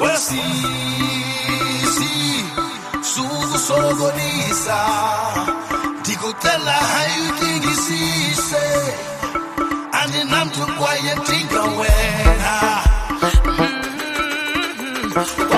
wesisi sukusokolisa ndikucela hayutingisise andinamntu kwaye dinga wena -hmm.